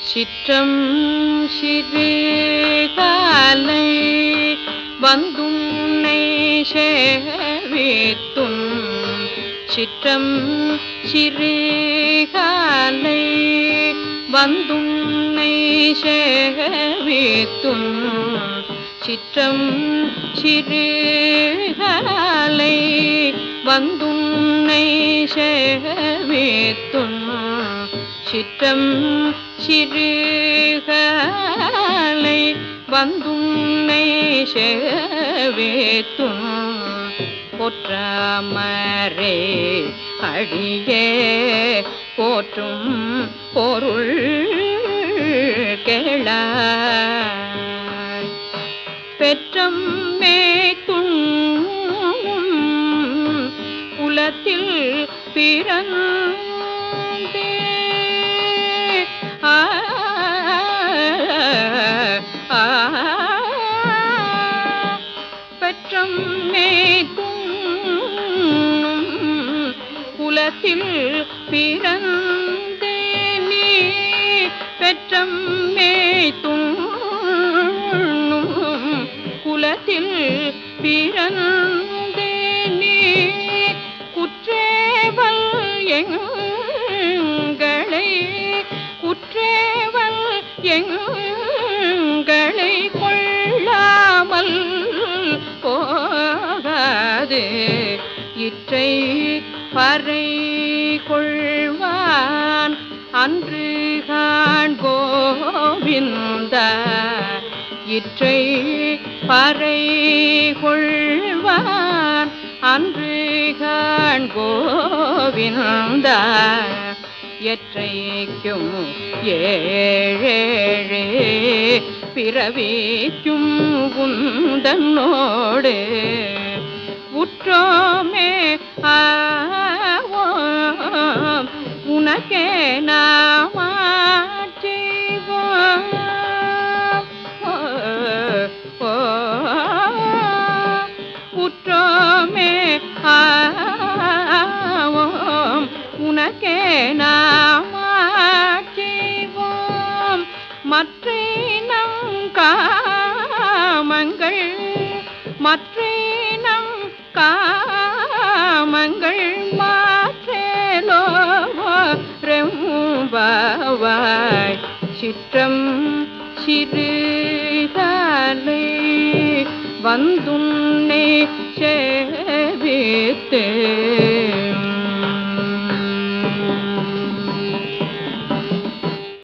சிற்றம் சிறுகாலை வந்துன்னை சேவித்தும். சிற்றம் சிறுகாலை வந்துன்னை சேவித்தும். சிற்றம் சிறுகாலை வந்துன்னை சேவித்தும். சிற்றம் சிறுகலை வந்துன்னை சேவேத்தும் பொற்றமரே அடியே போற்றும் பொருள் கேள. பெற்றம் மேத்தும் குலத்தில் பிறந்த குலத்தில் பிறந்தே நீ பெற்றம்மே துண்ணும் குலத்தில் பிறந்தே நீ குற்றேவல் எங்களை குற்றேவல் எங்களை கொள்ளாமல் போகாது. இற்றை பறை கொள்வான் அன்று காண் கோவிந்த இற்றை பறை கொள்வான் அன்று காண் கோவிந்த எற்றைக்கும் ஏழேழே பிறவிக்கும் குந்தன்னோடு உற்றோமே உனக்கே நாமாட்சிவோம் மற்றினம் காமங்கள் மற்றினம் காமங்கள் மாற்றேலோ ரெம்பாவாய் சிற்றம் சிறுதாலே வந்துன்னை சேவித்து